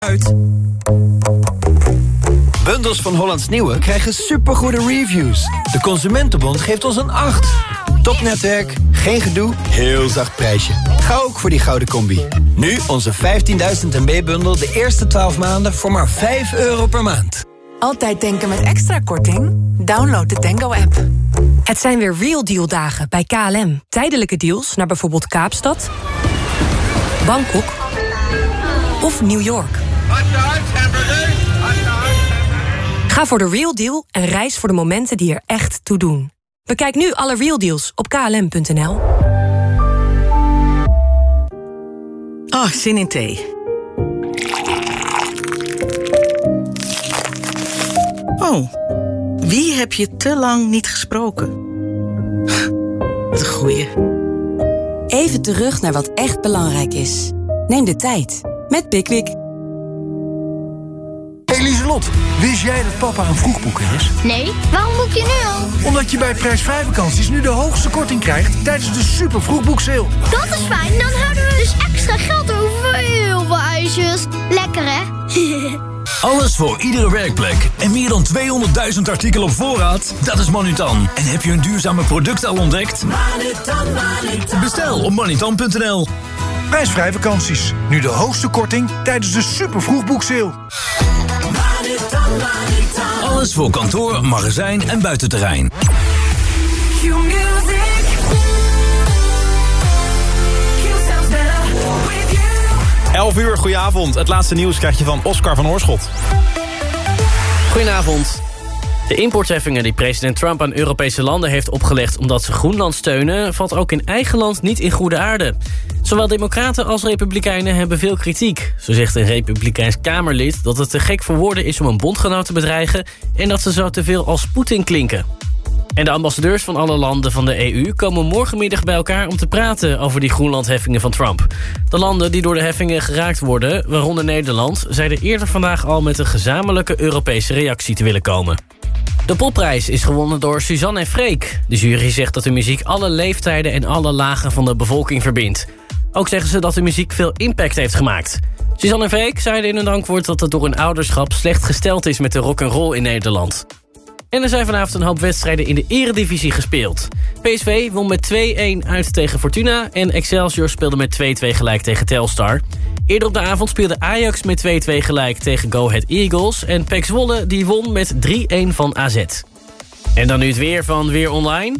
uit. Bundels van Hollands Nieuwe krijgen supergoede reviews. De Consumentenbond geeft ons een 8. Topnetwerk, geen gedoe, heel zacht prijsje. Ga ook voor die gouden combi. Nu onze 15.000 MB-bundel de eerste 12 maanden voor maar 5 euro per maand. Altijd denken met extra korting? Download de Tango-app. Het zijn weer Real Deal dagen bij KLM. Tijdelijke deals naar bijvoorbeeld Kaapstad, Bangkok of New York. Ga voor de Real Deal en reis voor de momenten die er echt toe doen. Bekijk nu alle Real Deals op klm.nl. Oh, zin in thee. Oh, wie heb je te lang niet gesproken? De goeie. Even terug naar wat echt belangrijk is. Neem de tijd met Pickwick. Hey Lieselot, wist jij dat papa een vroegboeker is? Nee, waarom boek je nu al? Omdat je bij prijsvrij vakanties nu de hoogste korting krijgt tijdens de super vroegboekseil. Dat is fijn, dan houden we dus extra geld over voor heel veel ijsjes. Lekker hè? Alles voor iedere werkplek. En meer dan 200.000 artikelen op voorraad? Dat is Manutan. En heb je een duurzame product al ontdekt? Manutan, Manutan. Bestel op manutan.nl. Prijsvrij vakanties. Nu de hoogste korting tijdens de super vroegboekseil. Alles voor kantoor, magazijn en buitenterrein. 11 uur, goedenavond. Het laatste nieuws krijg je van Oscar van Oorschot. Goedenavond. De importheffingen die president Trump aan Europese landen heeft opgelegd... omdat ze Groenland steunen, valt ook in eigen land niet in goede aarde. Zowel democraten als republikeinen hebben veel kritiek. Zo zegt een republikeins Kamerlid dat het te gek voor woorden is... om een bondgenoot te bedreigen en dat ze zo te veel als Poetin klinken. En de ambassadeurs van alle landen van de EU komen morgenmiddag bij elkaar om te praten over die Groenlandheffingen van Trump. De landen die door de heffingen geraakt worden, waaronder Nederland, zeiden eerder vandaag al met een gezamenlijke Europese reactie te willen komen. De popprijs is gewonnen door Suzanne en Freek. De jury zegt dat de muziek alle leeftijden en alle lagen van de bevolking verbindt. Ook zeggen ze dat de muziek veel impact heeft gemaakt. Suzanne en Freek zeiden in een dankwoord dat het door hun ouderschap slecht gesteld is met de rock'n'roll in Nederland. En er zijn vanavond een hoop wedstrijden in de eredivisie gespeeld. PSV won met 2-1 uit tegen Fortuna... en Excelsior speelde met 2-2 gelijk tegen Telstar. Eerder op de avond speelde Ajax met 2-2 gelijk tegen Go Ahead Eagles... en Pek Zwolle die won met 3-1 van AZ. En dan nu het weer van Weer Online.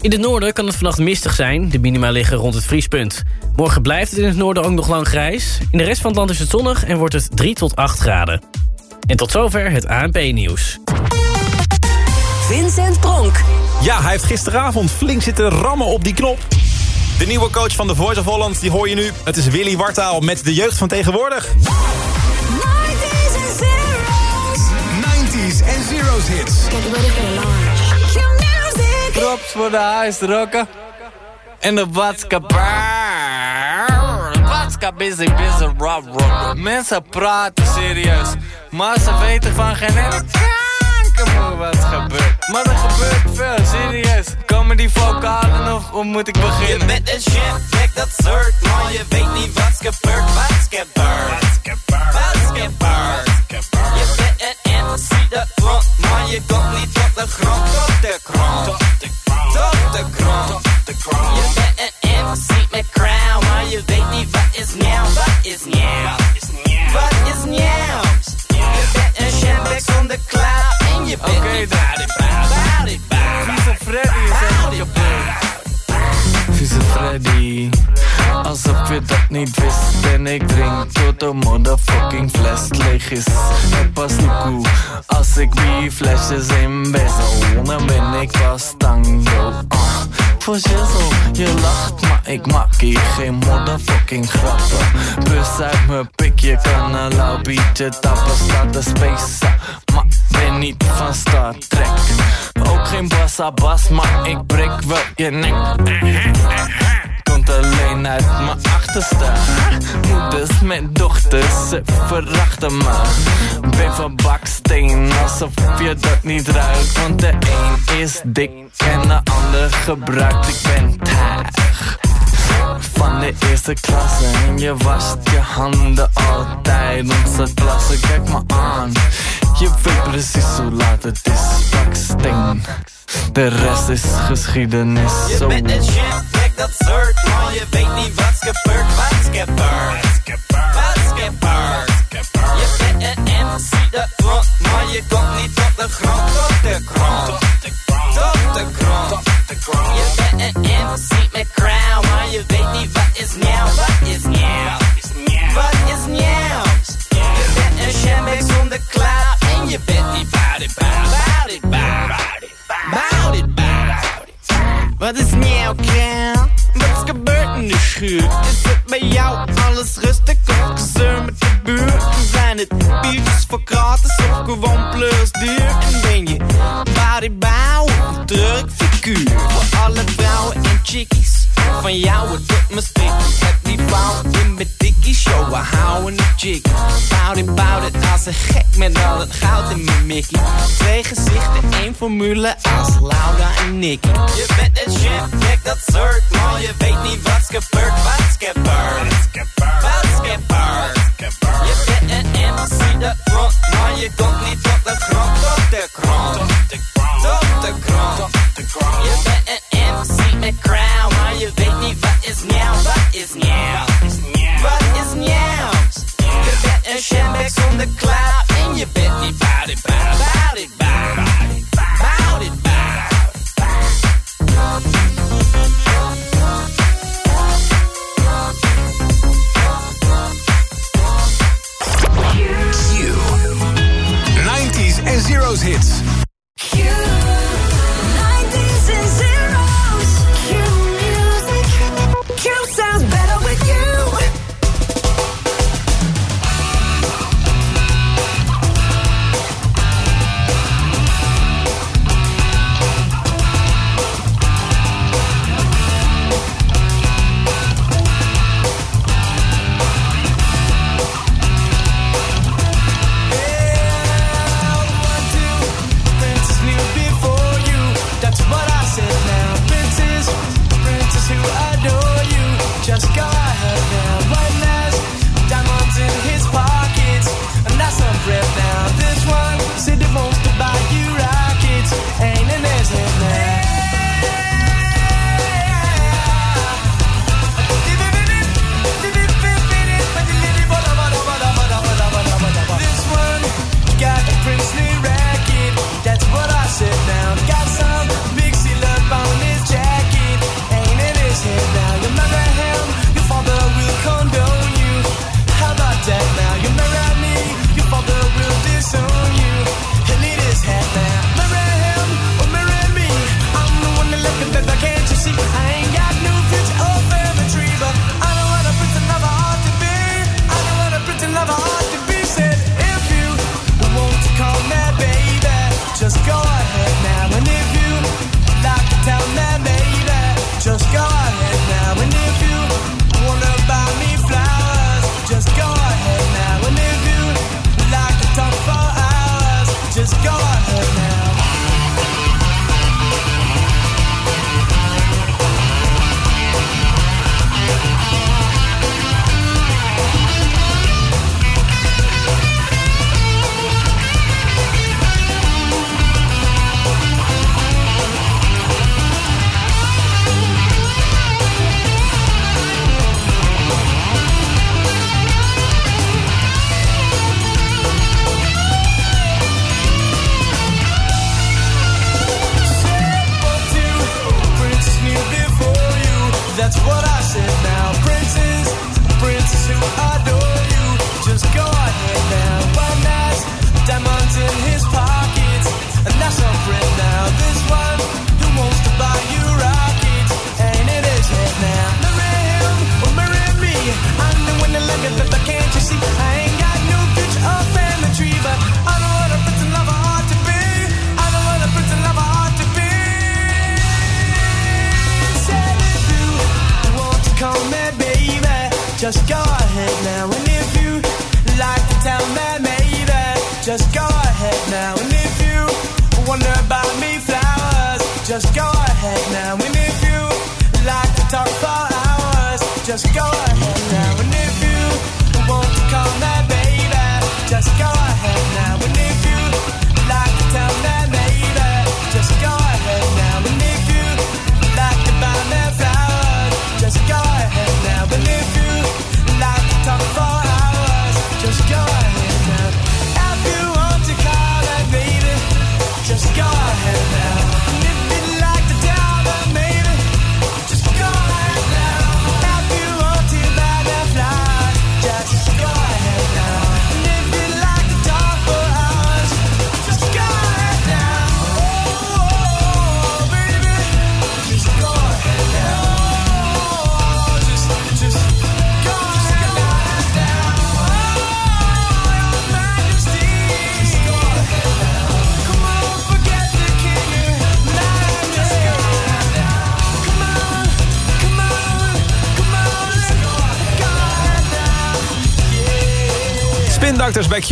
In het noorden kan het vannacht mistig zijn. De minima liggen rond het vriespunt. Morgen blijft het in het noorden ook nog lang grijs. In de rest van het land is het zonnig en wordt het 3 tot 8 graden. En tot zover het ANP-nieuws. Vincent Pronk. Ja, hij heeft gisteravond flink zitten rammen op die knop. De nieuwe coach van The Voice of Holland, die hoor je nu. Het is Willy Wartaal met de jeugd van tegenwoordig. 90s en zeros hits. Get ready for the launch. Q-music. Props voor de huisrokken. En de watska Watska busy busy rob rob. Mensen praten serieus. Maar ze weten van geen ene wat gebeurt. Maar er gebeurt veel, serieus. Komen die vocalen of hoe moet ik beginnen? Je bent een chef, kijk dat soort. Maar je weet niet wat's gebeurd, wat's gebeurd. Wat's gebeurd. Je bent een MC dat front, maar je komt niet tot de grond. Biertje tappen Staat de space maar ben niet van Star Trek. Ook geen bassa bas, maar ik breek wel je nek. Komt alleen uit mijn achterste. Moeders met dochters, ze verachten me Ben van baksteen, alsof je dat niet ruikt. Want de een is dik en de ander gebruikt. Ik ben taag Van de eerste klasse en je wast je handen altijd. Onze klasse, kijk me aan. Je weet precies hoe laat het is, pak De rest is geschiedenis Je zo. bent een shit, kijk dat soort Maar je weet niet wat's gebeurd, wat's gebeurd Wat's gebeurd Je bent een MC dat front Maar je komt niet tot de grond, tot de grond. Tot de grond Je bent een MC met crown Maar je weet niet wat is nieuw, wat is nieuw Wat is nieuw Je bent een shambek zonder cloud En je bent niet bout it, bout it, it, wat is nieuw, Kel? Wat is gebeurd in de schuur? Is het bij jou alles rustig of gezeur met de buurt? Zijn het biertjes voor gratis of gewoon plus duur? En ben je een druk figuur? Voor alle vrouwen en chickies Van jou het doet me sticky Heb die vrouw in mijn dikkie show. We houden een chick Bout it, bout it Als een gek met al het goud in mijn mickey Twee gezichten, één formule Als Laura en Nicky. Je bent een chef, kijk dat soort Maar. Je weet niet wat's gebeurd Wat's gebeurd Wat's gebeurd Je bent een MC dat front Maar je komt niet tot de grond. Tot de grond. Tot de grond. Je bent een MC met crown Maar je weet niet wat is nieuw Wat is nieuw Wat is nieuw Je bent een shambek zonder cloud En je bent niet bout it, bout it, bout it, bout it Bout it, bout it Q. 90s en Zero's hits.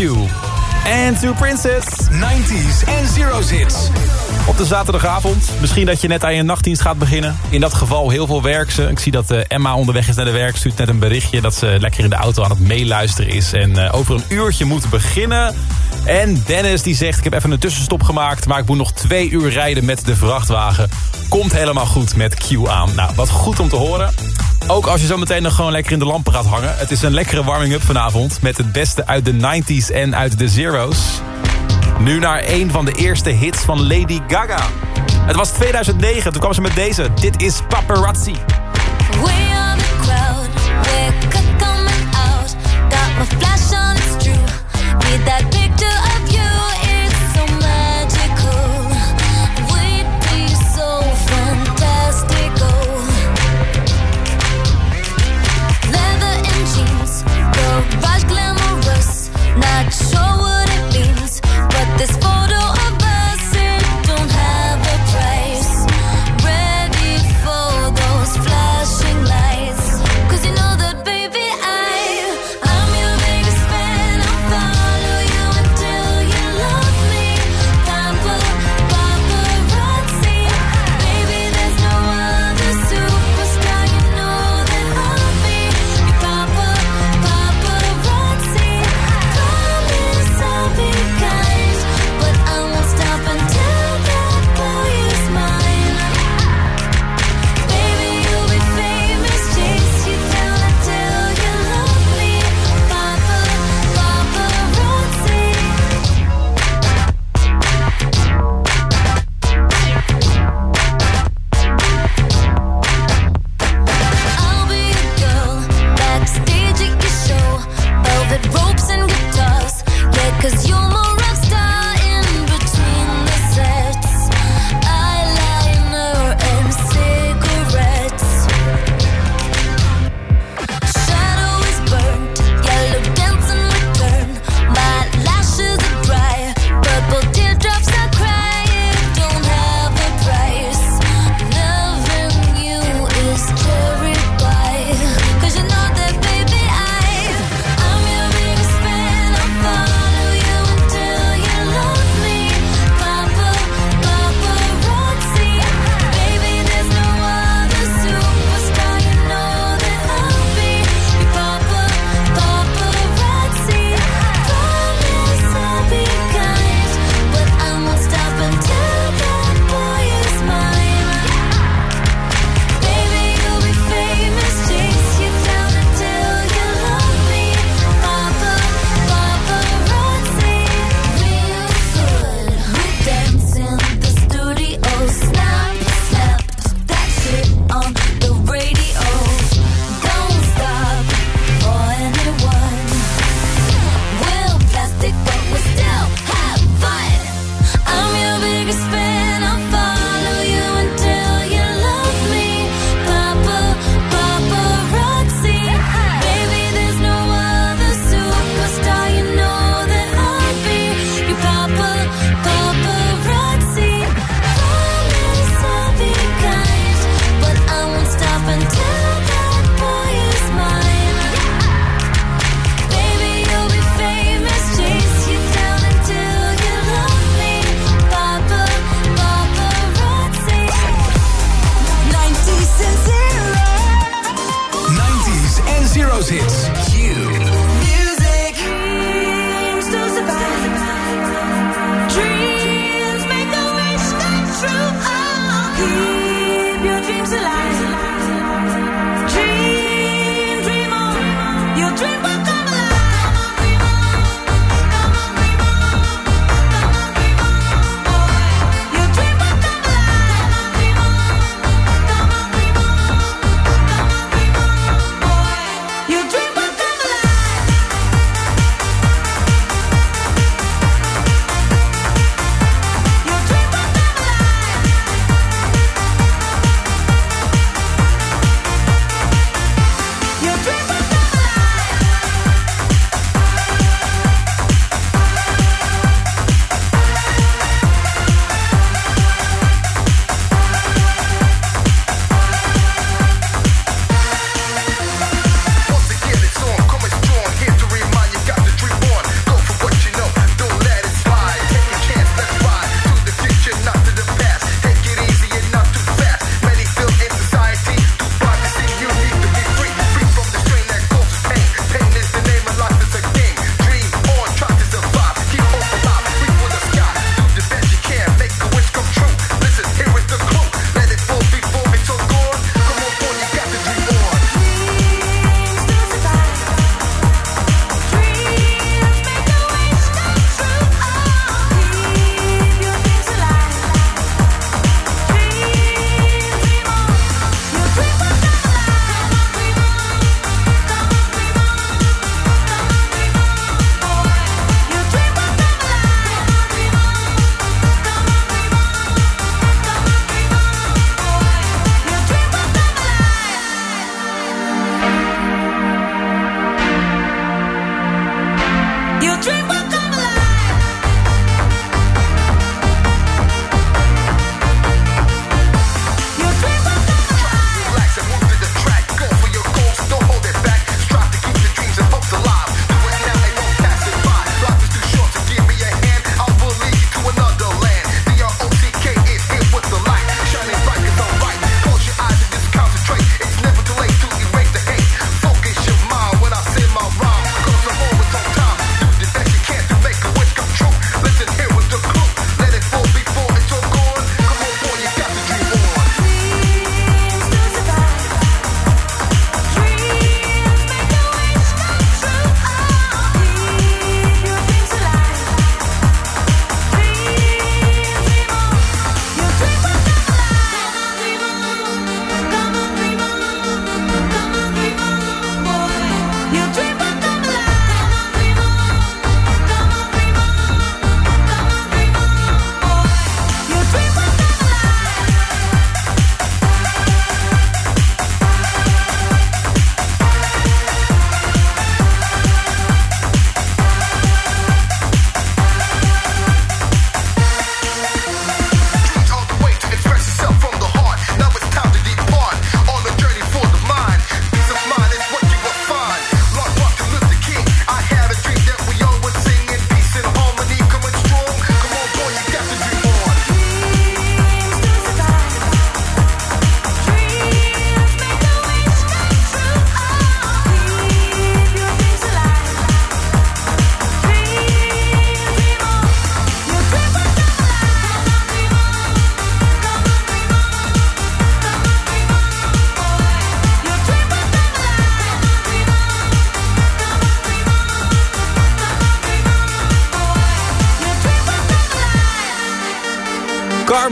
And to Princess. 90s en Zero Hits. Op de zaterdagavond. Misschien dat je net aan je nachtdienst gaat beginnen. In dat geval heel veel werk. Ik zie dat eh, Emma onderweg is naar de werk. Stuurt net een berichtje dat ze lekker in de auto aan het meeluisteren is. En eh, over een uurtje moet beginnen. En Dennis die zegt, ik heb even een tussenstop gemaakt... maar ik moet nog twee uur rijden met de vrachtwagen. Komt helemaal goed met Q aan. Nou, wat goed om te horen. Ook als je zo meteen nog gewoon lekker in de lampen gaat hangen. Het is een lekkere warming-up vanavond. Met het beste uit de 90s en uit de zeros. Nu naar een van de eerste hits van Lady Gaga. Het was 2009, toen kwam ze met deze. Dit is Paparazzi.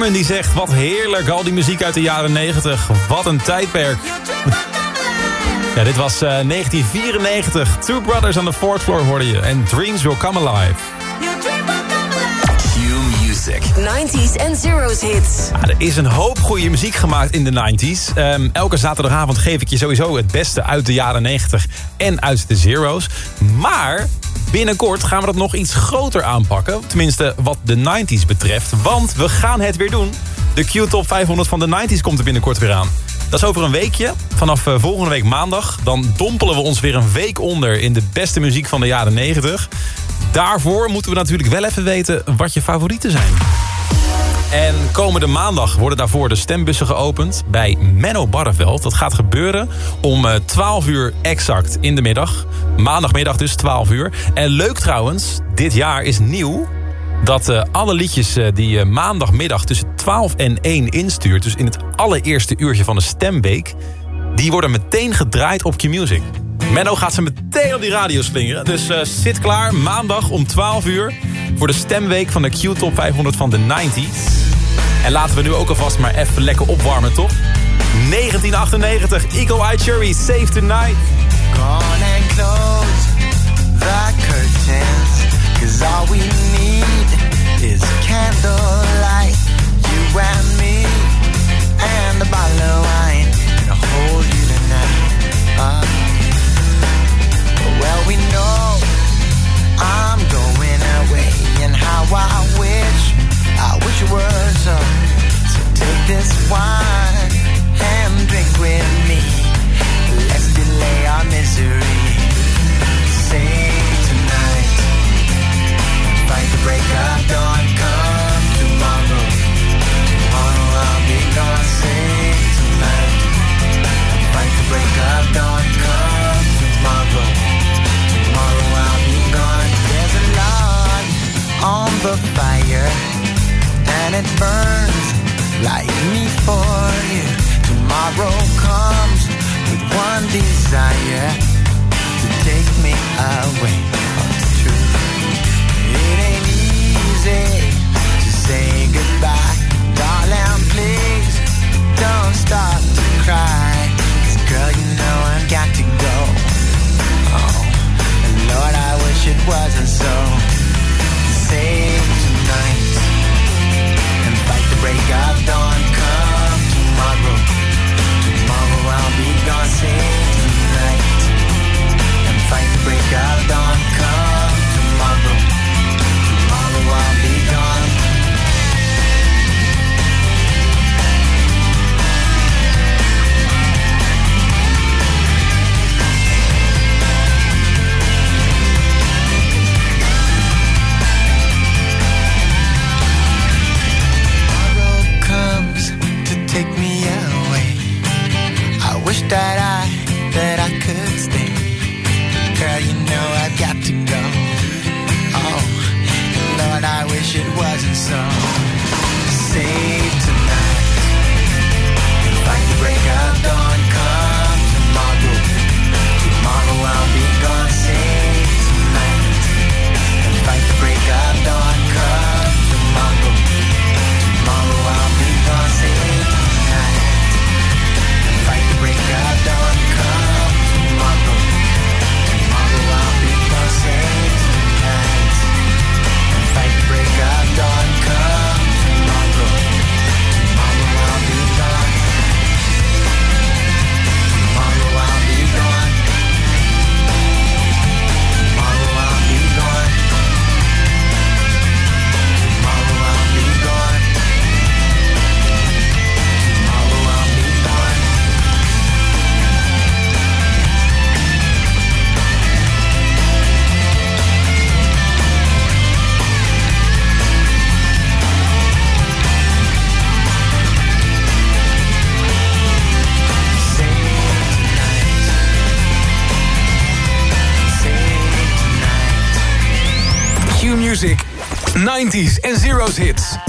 Carmen die zegt, wat heerlijk, al die muziek uit de jaren 90. Wat een tijdperk. Ja, dit was eh, 1994. Two Brothers on the Fourth Floor hoorde je. En Dreams Will Come Alive. Q-Music. 90s en zeros hits. Ja, er is een hoop goede muziek gemaakt in de 90s. Ehm, elke zaterdagavond geef ik je sowieso het beste uit de jaren 90 en uit de zeros. Maar binnenkort gaan we dat nog iets groter aanpakken. Tenminste, wat de 90s betreft. Want we gaan het weer doen. De Q-top 500 van de 90s komt er binnenkort weer aan. Dat is over een weekje. Vanaf eh, volgende week maandag. Dan dompelen we ons weer een week onder in de beste muziek van de jaren 90. Daarvoor moeten we natuurlijk wel even weten wat je favorieten zijn. En komende maandag worden daarvoor de stembussen geopend bij Menno Barreveld. Dat gaat gebeuren om eh, 12 uur exact in de middag. Maandagmiddag dus 12 uur. En leuk trouwens, dit jaar is nieuw dat eh, alle liedjes eh, die je maandagmiddag tussen 12 en 1 instuurt... dus in het allereerste uurtje van de stemweek... die worden meteen gedraaid op Q-Music. Menno gaat ze meteen op die radio slingeren. Dus eh, zit klaar maandag om 12 uur... voor de stemweek van de Q-top 500 van de 90s. En laten we nu ook alvast maar even lekker opwarmen, toch? 1998, Eagle Eye Cherry, Save Tonight. Gone and close the curtains. Cause all we need is candlelight. You and wish it wasn't so. Save 90s en zeros hits.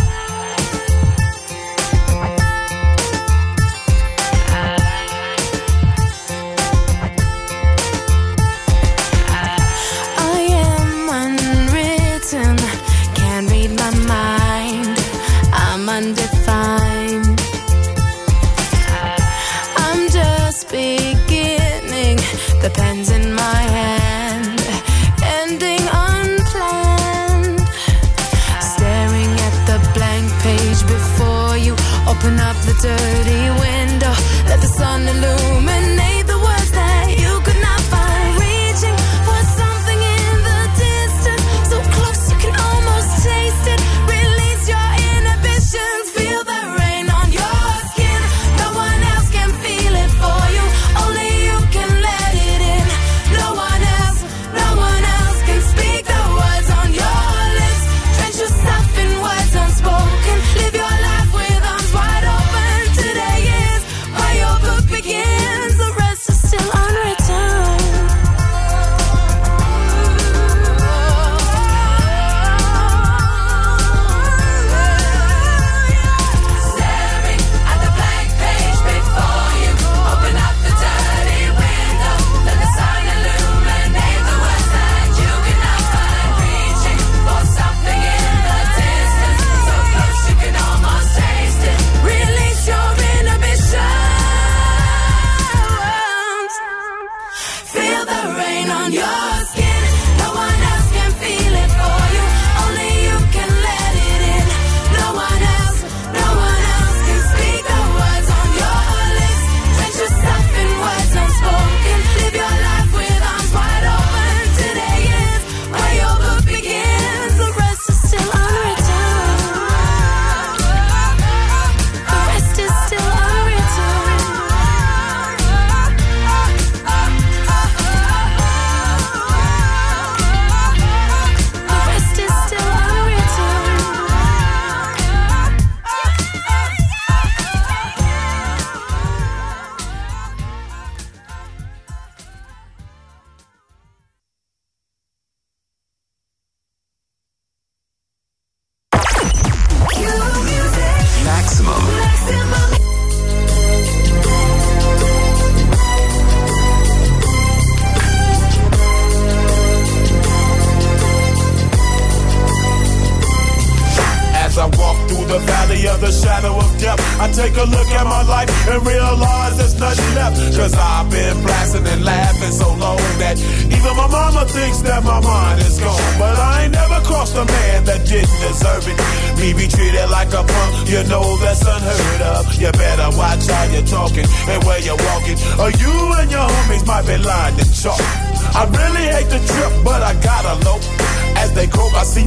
maximum.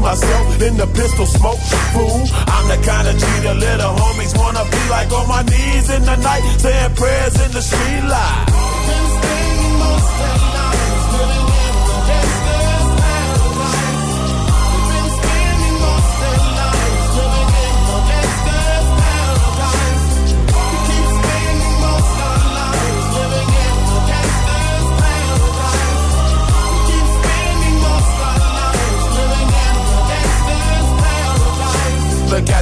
Myself in the pistol smoke. Fool, I'm the kind of the little homies wanna be like on my knees in the night, saying prayers in the street light.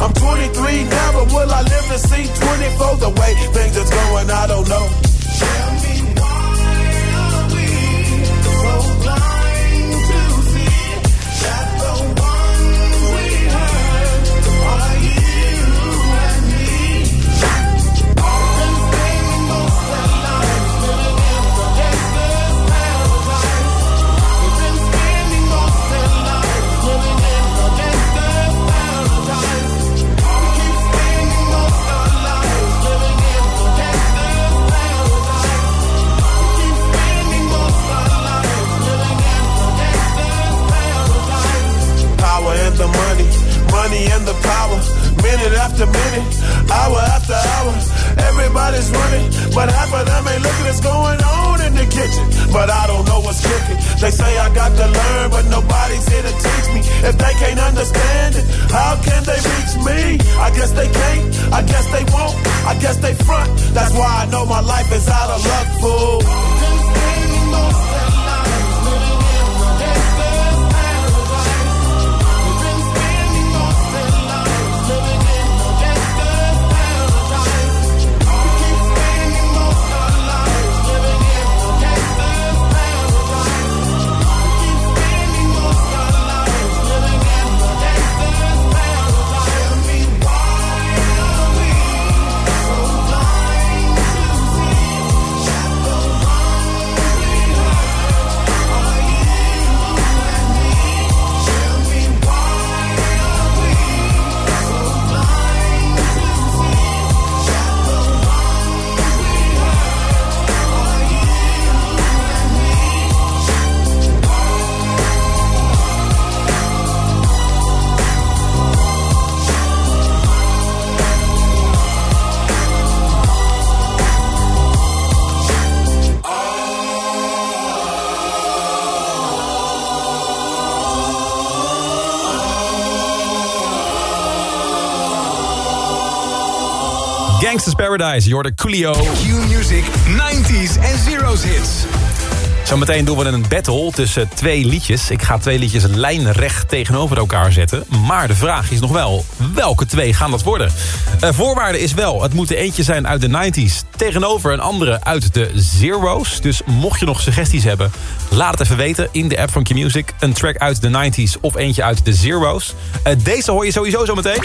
I'm 23 now, but will I live to see 24? The way things is going, I don't know. Gangsters Paradise, je hoorde Coolio. Q-Music, 90s en zeros hits. Zometeen doen we een battle tussen twee liedjes. Ik ga twee liedjes lijnrecht tegenover elkaar zetten. Maar de vraag is nog wel, welke twee gaan dat worden? Uh, voorwaarde is wel, het moet er eentje zijn uit de 90s... tegenover een andere uit de zeros. Dus mocht je nog suggesties hebben, laat het even weten in de app van Q-Music. Een track uit de 90s of eentje uit de zeros. Uh, deze hoor je sowieso zometeen.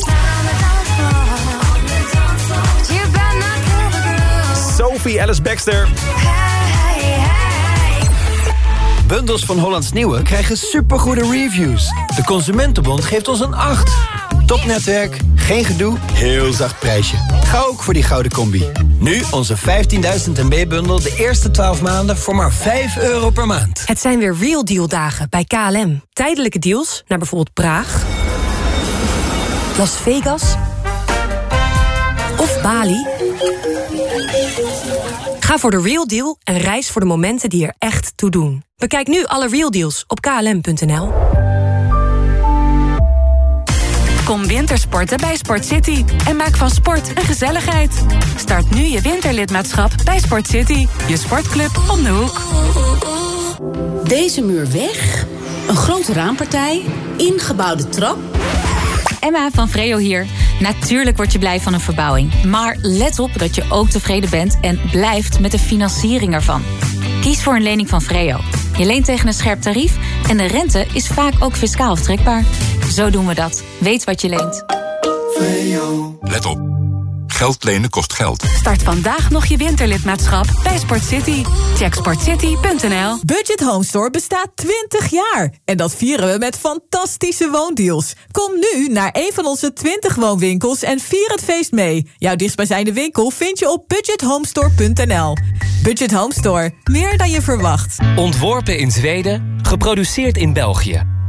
Alice Baxter. Bundels van Hollands Nieuwe krijgen supergoede reviews. De Consumentenbond geeft ons een 8. Topnetwerk, geen gedoe, heel zacht prijsje. Ga ook voor die gouden combi. Nu onze 15.000 MB-bundel de eerste 12 maanden voor maar 5 euro per maand. Het zijn weer Real Deal dagen bij KLM. Tijdelijke deals naar bijvoorbeeld Praag, Las Vegas of Bali. Ga voor de Real Deal en reis voor de momenten die er echt toe doen. Bekijk nu alle Real Deals op klm.nl. Kom wintersporten bij Sport City en maak van sport een gezelligheid. Start nu je winterlidmaatschap bij Sport City, je sportclub om de hoek. Deze muur weg, een grote raampartij, ingebouwde trap. Emma van Freo hier. Natuurlijk word je blij van een verbouwing. Maar let op dat je ook tevreden bent en blijft met de financiering ervan. Kies voor een lening van Freo. Je leent tegen een scherp tarief en de rente is vaak ook fiscaal aftrekbaar. Zo doen we dat. Weet wat je leent. Let op. Geld lenen kost geld. Start vandaag nog je winterlidmaatschap bij Sport City. Check sportcity.nl. Budget Home Store bestaat 20 jaar. En dat vieren we met fantastische woondeals. Kom nu naar een van onze 20 woonwinkels en vier het feest mee. Jouw dichtstbijzijnde winkel vind je op budgethomestore.nl. Budget Home Store. Meer dan je verwacht. Ontworpen in Zweden, geproduceerd in België.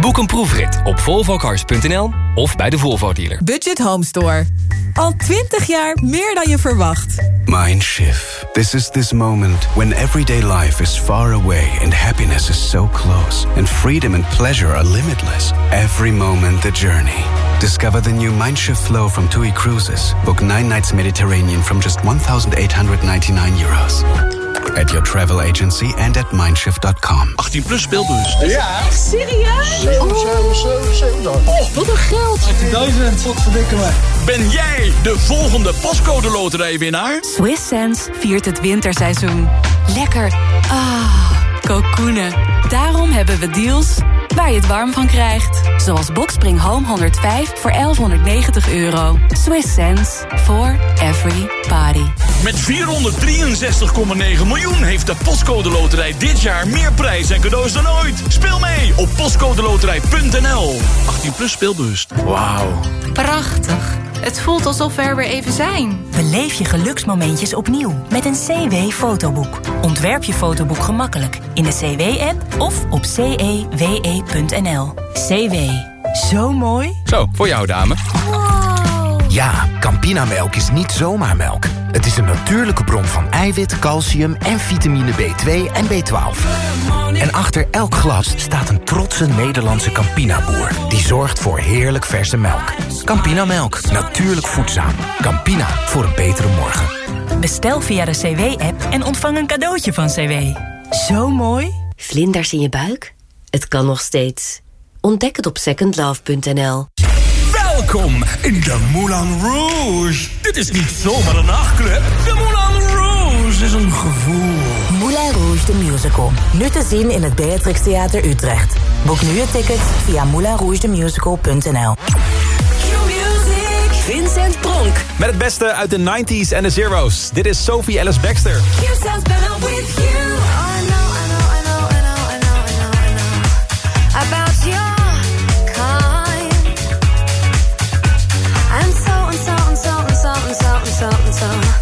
Boek een proefrit op volvocars.nl of bij de Volvo dealer. Budget Home Store. Al 20 jaar meer dan je verwacht. Mindshift. This is this moment when everyday life is far away and happiness is so close. And freedom and pleasure are limitless. Every moment the journey. Discover the new Mindshift flow from TUI Cruises. Book nine nights Mediterranean from just 1,899 euros. At your travel agency and at mindshift.com. 18 plus speelbus. Ja. Echt serieus? 7, 7, 7, 7. Oh, wat een geld. 18.000, wat verdikken me. Ben jij de volgende pascode loterijwinnaar? Swiss Sense viert het winterseizoen. Lekker. Ah, kokoenen. Daarom hebben we deals waar je het warm van krijgt. Zoals Boxspring Home 105 voor 1190 euro. Swiss sense for every party. Met 463,9 miljoen heeft de Postcode Loterij dit jaar meer prijs en cadeaus dan ooit. Speel mee op postcodeloterij.nl. 18 plus speelbewust. Wauw. Prachtig. Het voelt alsof we er weer even zijn. Beleef je geluksmomentjes opnieuw met een CW-fotoboek. Ontwerp je fotoboek gemakkelijk in de CW-app of op cewe.nl. CW. Zo mooi. Zo, voor jou dame. Ja, Campinamelk is niet zomaar melk. Het is een natuurlijke bron van eiwit, calcium en vitamine B2 en B12. En achter elk glas staat een trotse Nederlandse Campina-boer... die zorgt voor heerlijk verse melk. Campinamelk, natuurlijk voedzaam. Campina, voor een betere morgen. Bestel via de CW-app en ontvang een cadeautje van CW. Zo mooi. Vlinders in je buik? Het kan nog steeds. Ontdek het op secondlove.nl. Welkom in de Moulin Rouge. Dit is niet zomaar een nachtclub. De Moulin Rouge is een gevoel. Moulin Rouge the Musical. Nu te zien in het Beatrix Theater Utrecht. Boek nu je ticket via moulinrougethemusical.nl Vincent Pronk. Met het beste uit de 90s en de zeros. Dit is Sophie Ellis Baxter. about and so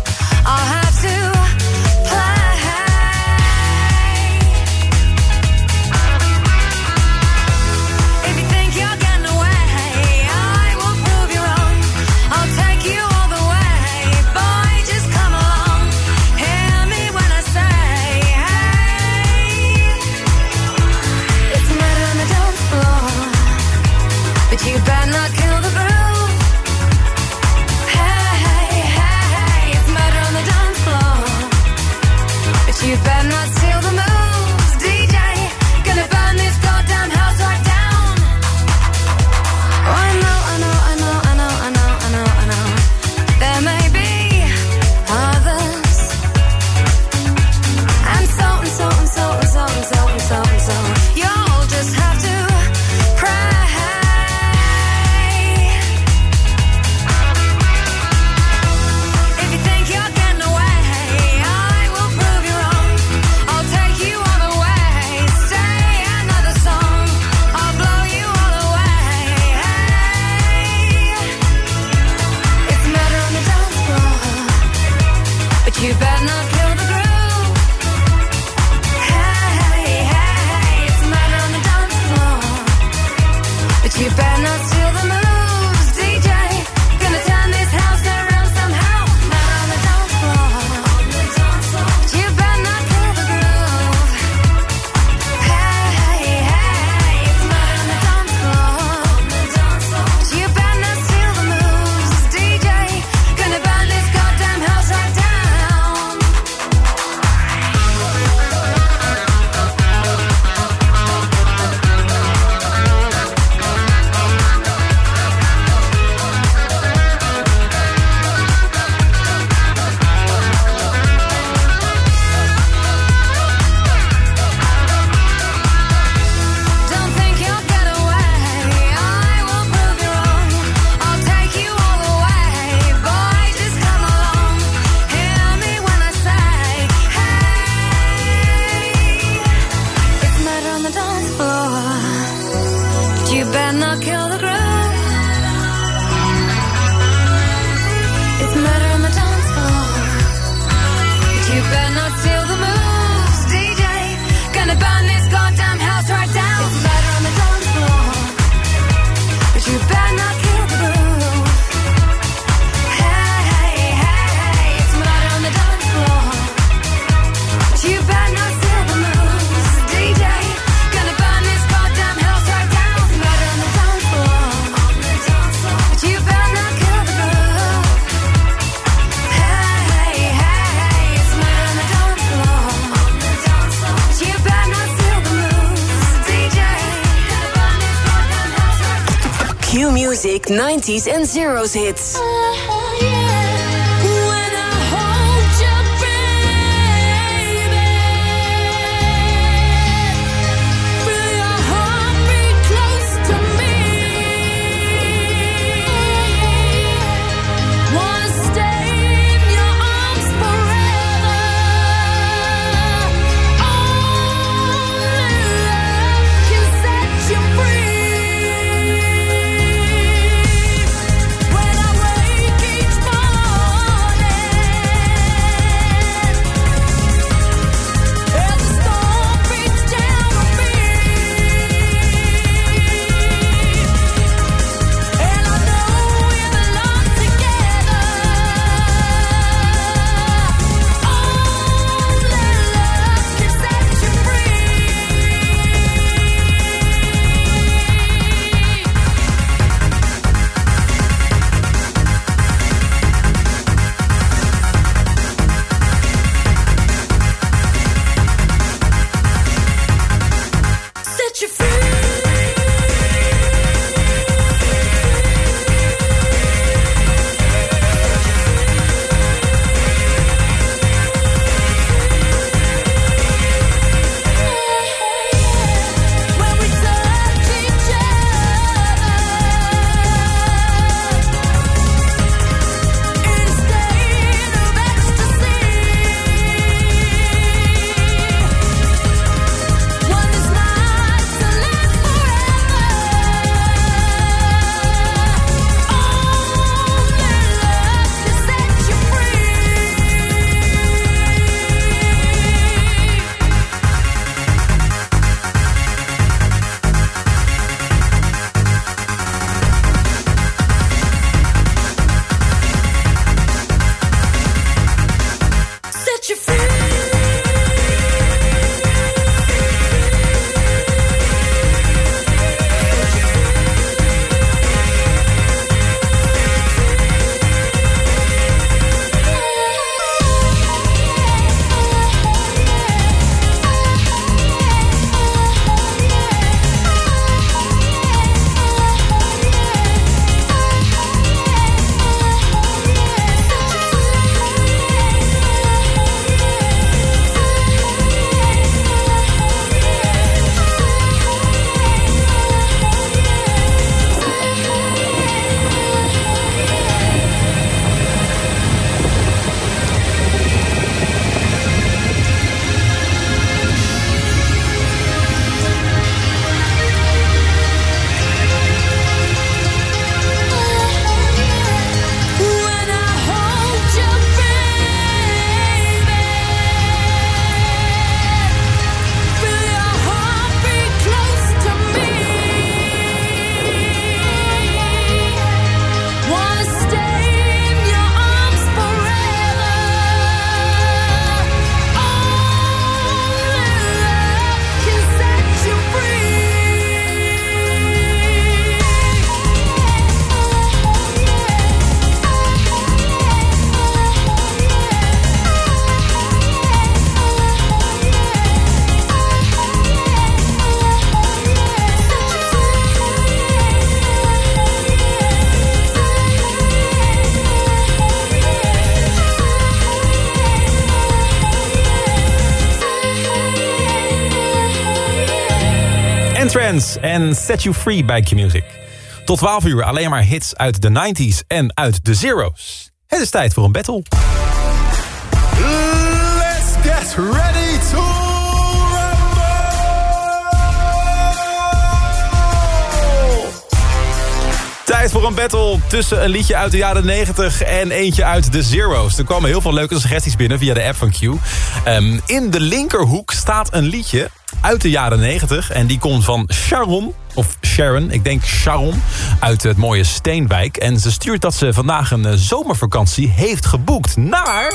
Music 90s en Zero's hits. Uh-huh. En Set You Free bij Q-Music. Tot 12 uur alleen maar hits uit de 90s en uit de zeros. Het is tijd voor een battle. Let's get ready to Tijd voor een battle tussen een liedje uit de jaren 90 en eentje uit de Zero's. Er kwamen heel veel leuke suggesties binnen via de app van Q. Um, in de linkerhoek staat een liedje uit de jaren 90. En die komt van Sharon, of Sharon, ik denk Sharon, uit het mooie Steenwijk. En ze stuurt dat ze vandaag een eh, zomervakantie heeft geboekt naar...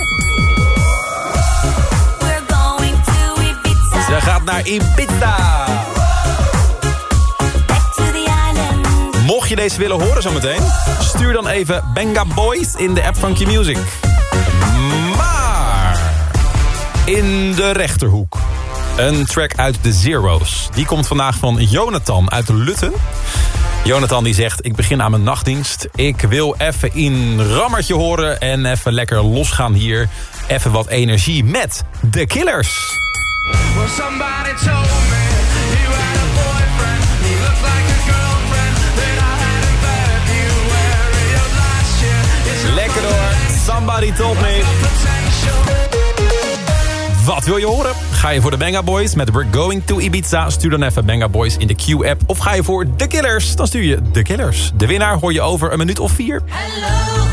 Ze gaat naar Ibiza. Mocht je deze willen horen zometeen, stuur dan even Benga Boys in de app van Key Music. Maar in de rechterhoek. Een track uit de Zero's. Die komt vandaag van Jonathan uit Lutten. Jonathan die zegt, ik begin aan mijn nachtdienst. Ik wil even in rammertje horen en even lekker losgaan hier. Even wat energie met The Killers. Somebody Told Me. Wat wil je horen? Ga je voor de Benga Boys met We're Going to Ibiza? Stuur dan even Benga Boys in de Q-app. Of ga je voor The Killers? Dan stuur je The Killers. De winnaar hoor je over een minuut of vier. Hello.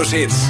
House Hits.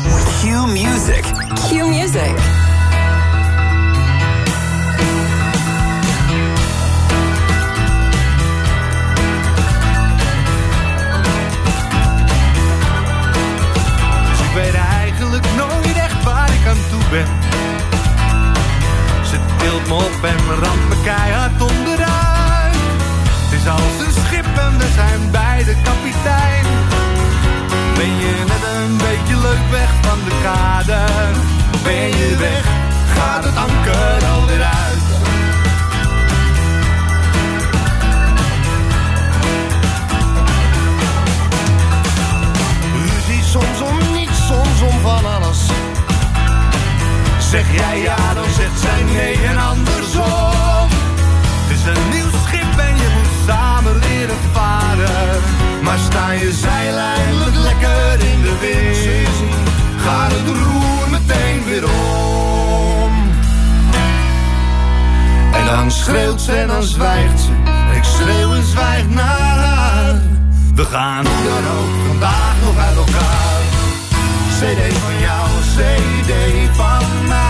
Schreeuwt ze en dan zwijgt ze. Ik schreeuw en zwijg naar haar. We gaan hoe dan ook vandaag nog uit elkaar. CD van jou, CD van mij.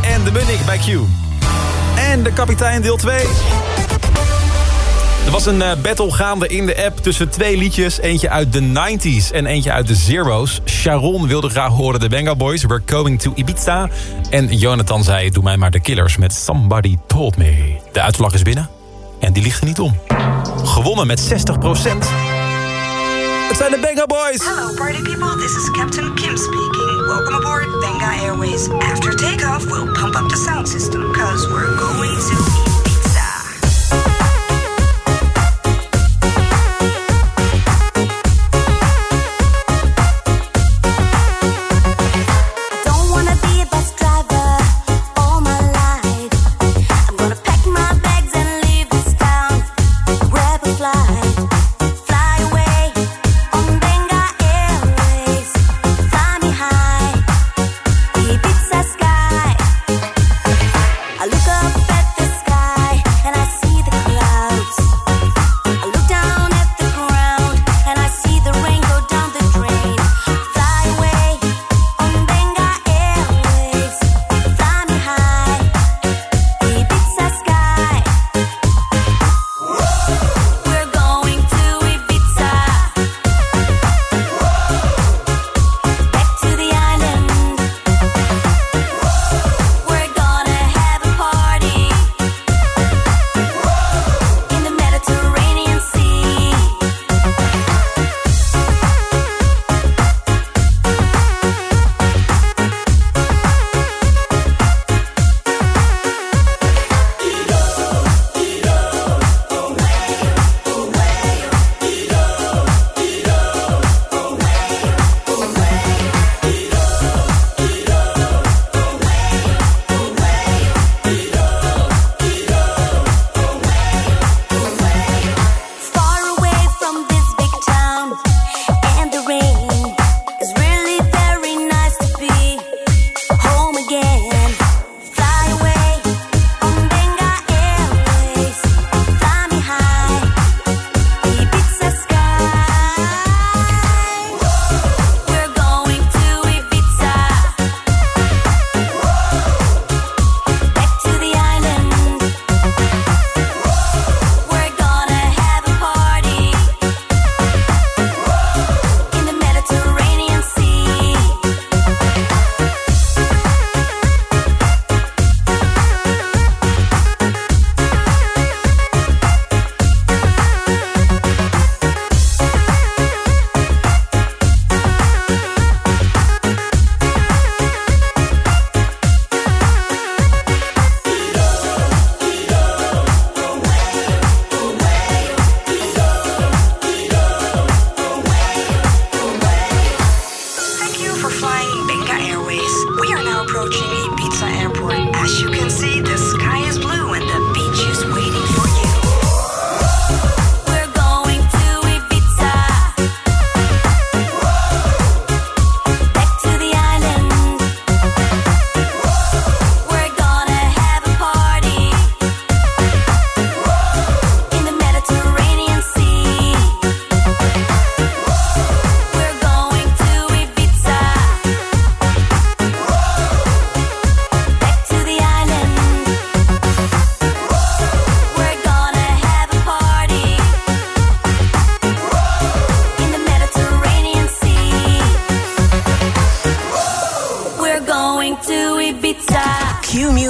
En de Munnik bij Q. En de kapitein deel 2. Er was een eh, battle gaande in de app tussen twee liedjes. Eentje uit de 90s en eentje uit de Zero's. Sharon wilde graag horen de Benga Boys, We're Going to Ibiza. En Jonathan zei, doe mij maar de Killers met Somebody Told Me. De uitslag is binnen en die ligt er niet om. Gewonnen met 60% Het zijn de Benga Boys! Hello, party people. This is Captain Kim speaking. Welcome aboard Benga Airways. After takeoff, we'll pump up the sound system, cause we're going to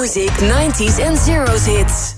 Music 90s and zeros hits.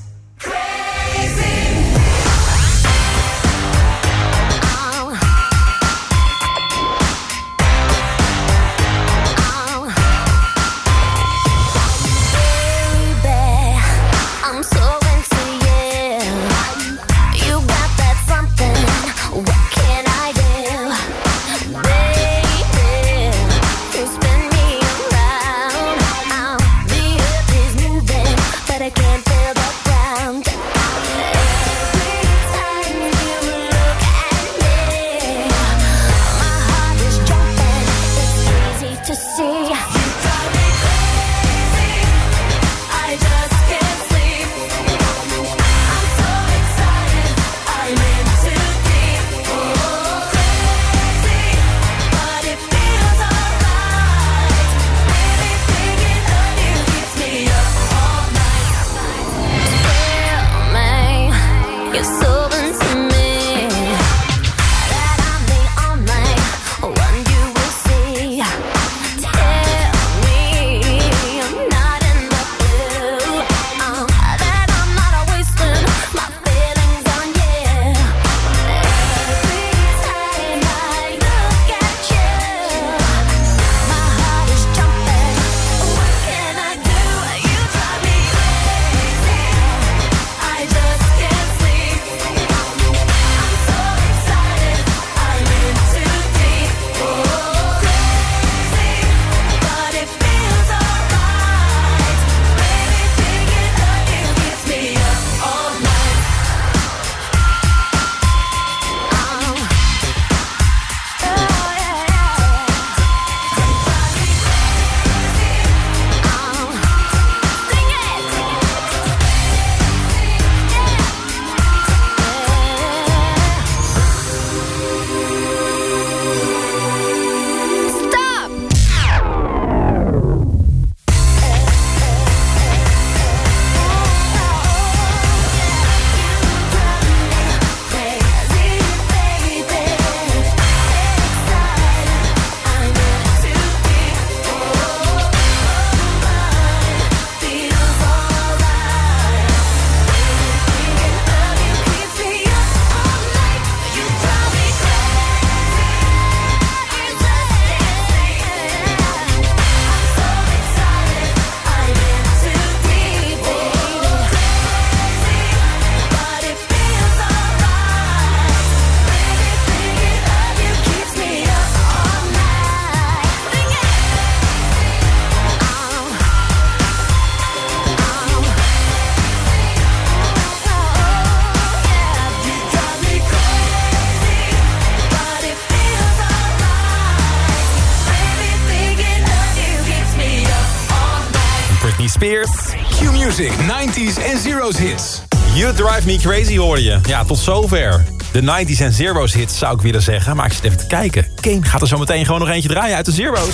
Me Crazy hoorde je. Ja, tot zover. De 90s en zeros hits zou ik willen zeggen. Maar ik zit even te kijken. Kane gaat er zo meteen gewoon nog eentje draaien uit de zeros.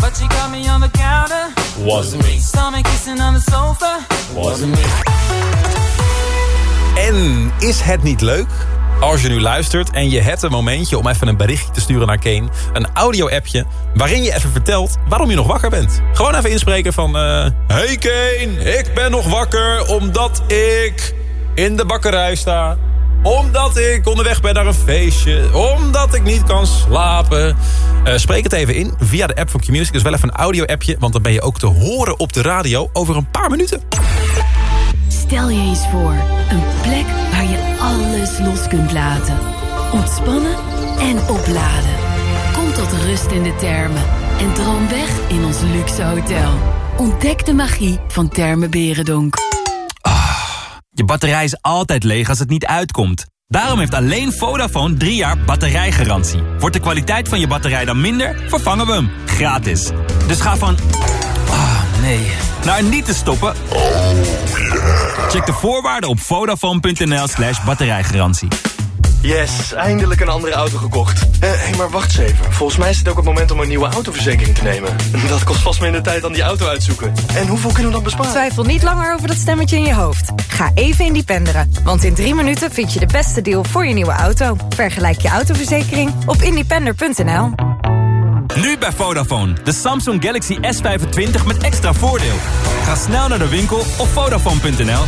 But you got me on the counter. Wasn't me. Stomach kissing on the sofa. Wasn't me. En is het niet leuk als je nu luistert en je hebt een momentje om even een berichtje te sturen naar Kane. Een audio-appje waarin je even vertelt waarom je nog wakker bent. Gewoon even inspreken van... eh, hey Kane, ik ben nog wakker omdat ik in de bakkerij sta. Omdat ik onderweg ben naar een feestje. Omdat ik niet kan slapen. Eh, spreek het even in via de app van Q-Music. Dus wel even een audio-appje, want dan ben je ook te horen op de radio over een paar minuten. Stel je eens voor, een plek waar je alles los kunt laten. Ontspannen en opladen. Kom tot rust in de termen en droom weg in ons luxe hotel. Ontdek de magie van Termen Berendonk. Je batterij is altijd leeg als het niet uitkomt. Daarom heeft alleen Vodafone drie jaar batterijgarantie. Wordt de kwaliteit van je batterij dan minder, vervangen we hem. Gratis. Dus ga van... Ah, nee. Naar niet te stoppen. Check de voorwaarden op vodafone.nl slash batterijgarantie. Yes, eindelijk een andere auto gekocht. Hé, hey, maar wacht eens even. Volgens mij is het ook het moment om een nieuwe autoverzekering te nemen. Dat kost vast minder tijd dan die auto uitzoeken. En hoeveel kunnen we dan besparen? Twijfel niet langer over dat stemmetje in je hoofd. Ga even independeren, want in drie minuten vind je de beste deal voor je nieuwe auto. Vergelijk je autoverzekering op independer.nl. Nu bij Vodafone. De Samsung Galaxy S25 met extra voordeel. Ga snel naar de winkel op Vodafone.nl.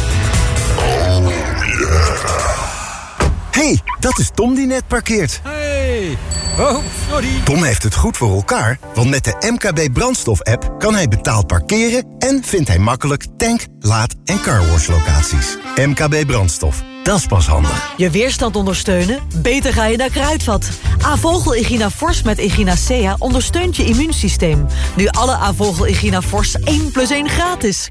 hey, dat is Tom die net parkeert. Hey. Oh, sorry. Tom heeft het goed voor elkaar, want met de MKB brandstof-app... kan hij betaald parkeren en vindt hij makkelijk tank, laad- en carwash locaties. MKB brandstof, dat is pas handig. Je weerstand ondersteunen? Beter ga je naar Kruidvat. Avogel Igina Fors met Igina ondersteunt je immuunsysteem. Nu alle Avogel Igina Fors 1 plus 1 gratis.